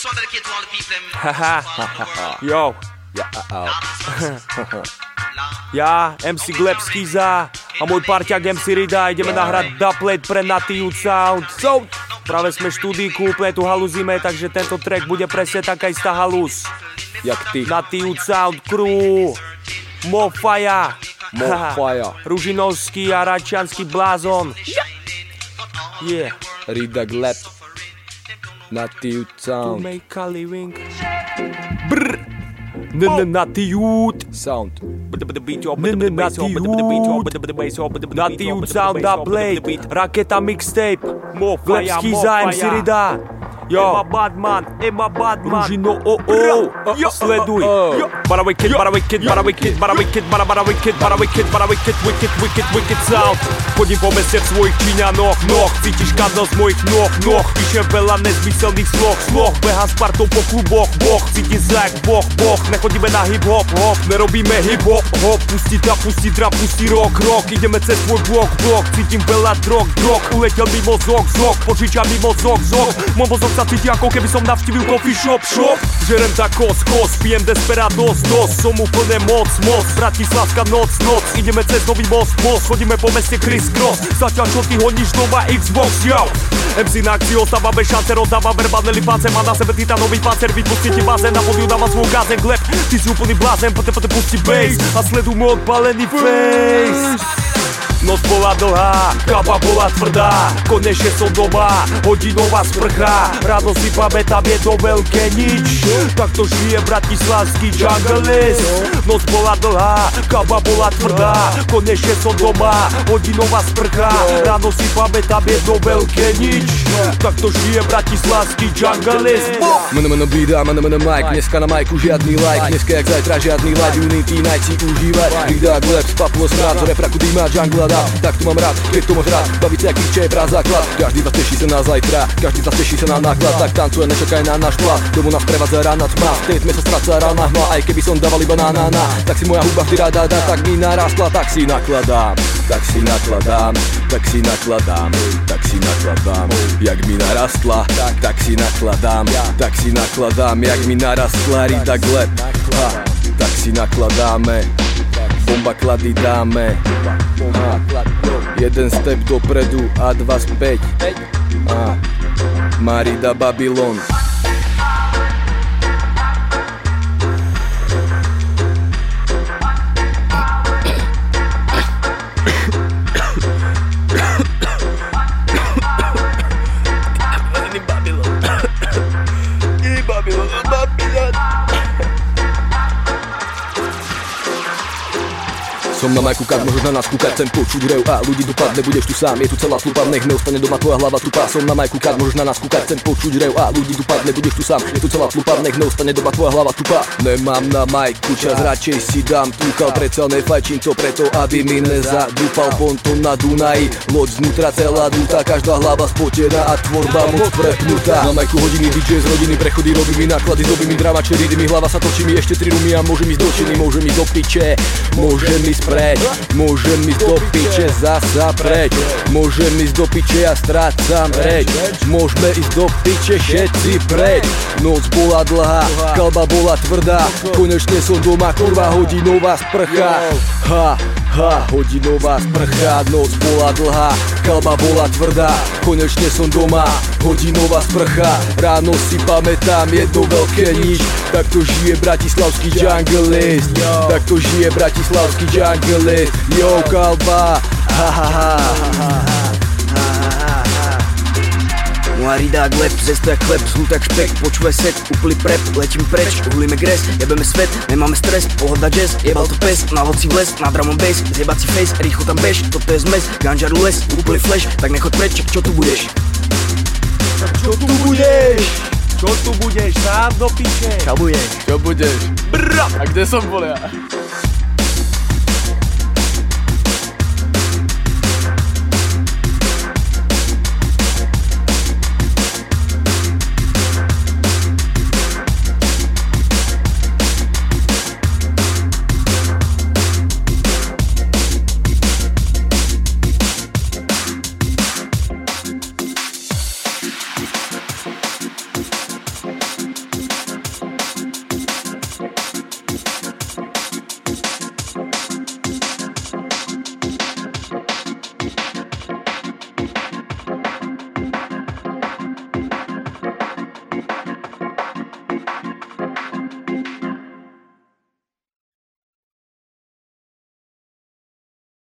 This one dedicate to all the people them. Jo. Ja, au. Ja, MC Gleb Skiza a môj parťák MC Rida ideme nahrať dubplate pre Natty Youth Sound. Sound. Práve sme štúdíku, úplne tu haluzíme, takže tento track bude presne taká istá halus. Jak ty. Natty Youth Sound Crew. Mofaja. Mofaja. Ružinovský a Račianský blázon. Yeah. Rida Gleb. native sound. To make a living. Brr. Natīūt sound. Natīūt sound, da blade. Raketa mixtape. Glebský zájem si rydá. Jo. Emma Badman, Emma Badman. Ružino o o. Sleduj. Bara wicked, bara wicked, bara wicked, bara wicked, bara bara wicked, bara wicked, bara wicked, wicked, wicked, wicked sound. Chodím po meste v svojich číňanoch, noh, cítiš kadno z mojich noh, noh, píšem veľa nezmyselných sloh, sloh, beha s partou po kluboch, boh, cítim zrak, boh, boh, nechodíme na hip hop, hop, nerobíme hip hop, hop, pustí trap, pustí trap, pustí rock, rock, ideme cez svoj blok, blok, cítim veľa drog, drog, uletel mi mozog, zok, požičam mi mozog, zok, môj mozog sa cíti ako keby som navštívil coffee shop, shop, žerem tak kos, kos, pijem desperados, dos, som úplne moc, moc, Bratislavská noc, noc, ideme cez nový most, most, chodíme po meste criss cross, zatiaľ čo ty honíš doma Xbox, yo, MC na akcii ostáva bez šance, rozdáva verbálne lipáce, má na sebe titanový pancer, vypustí ti bazén, na podiu dáva svoj gázen, gleb, ty si úplný blázen, poté poté pustí bass a sleduj môj odpalený face. Noc bola dlhá, kapa bola tvrdá Konečne som doma, hodinová sprcha Ráno si pamätám jedno veľké nič. Takto žije bratislavský junglist Noc bola dlhá, kapa bola tvrdá Konečne som doma, hodinová sprcha Ráno si pamätám jedno veľké nič. Takto žije bratislavský junglist Meno meno bída, meno meno Mike. Dneska na Majku žiadny like. Dneska jak zajtra žiadny like. Unity night si užívaj Rida Gleb, Papulo Srát, z repraku dýma Jungle dá Tak to mám rád, keď to máš rád Baviť sa jak je prá základ. Každý vás teší sa na zajtra Každý vás teší sa na náklad. Tak tancuje, nečakaj na náš plat Domu nás prevádza rána tma. V tej sa stráca rána hma Aj keby som dával iba na na na. Tak si moja huba vždy rada dá Tak mi narastla, tak si nakladám Tak si nakladám, tak si nakladám Tak si nakladám. Jak mi narastla, tak si nakladám Tak si nakladám, jak mi narastla Rida Gleb ha, Tak si nakladáme Bomba klady dáme Jeden step dopredu a dva späť. Marida Babylon Som na majku kak, môžeš na nás kúkať, chcem počuť rev a ľudí dopadne, budeš tu sám, je tu celá slupa, nech neostane doma tvoja hlava tupá. Som na majku kak, môžeš na nás kúkať, chcem počuť rev a ľudí dopadne, budeš tu sám, je tu celá slupa, nech neostane doma tvoja hlava tupá. Nemám na majku čas, radšej si dám túkal, predsa nefajčím to preto, aby mi nezadúpal ponton na Dunaji. Loď znútra celá dúta, každá hlava spotená a tvorba moc prepnutá. Na majku hodiny DJ z rodiny, prechody robím mi náklady, zdobím mi drama, čeridy mi hlava sa točí mi ešte tri rumy a môžem ísť do činy, môžem ísť do piče, môžem ísť preč, môžem ísť do piče zasa preč, môžem ísť do piče a strácam reč, môžeme ísť do piče všetci preč. Noc bola dlhá, kalba bola tvrdá, konečne som doma, kurva hodinová sprcha. Ha, ha, hodinová sprcha, noc bola dlhá, kalba bola tvrdá, konečne som doma, hodinová sprcha. Ráno si pamätám jedno veľké nič, takto žije bratislavský junglist, takto žije bratislavský junglist, yo kalba, ha ha ha, ha, ha. Jak lep, zesto jak chleb, jak špek, počuje set, úplný prep, letím preč, uhlíme gres, jebeme svet, nemáme stres, pohoda jazz, jebal to pes, na voci vles, na and bass, zjebať si face, rýchlo tam bež, toto je zmes, ganžaru les, úplný flash, tak nechoď preč, čo tu budeš? Čo tu budeš? Čo tu budeš? Sám do piče. Čo budeš? Čo budeš? Bra! A kde som bol ja?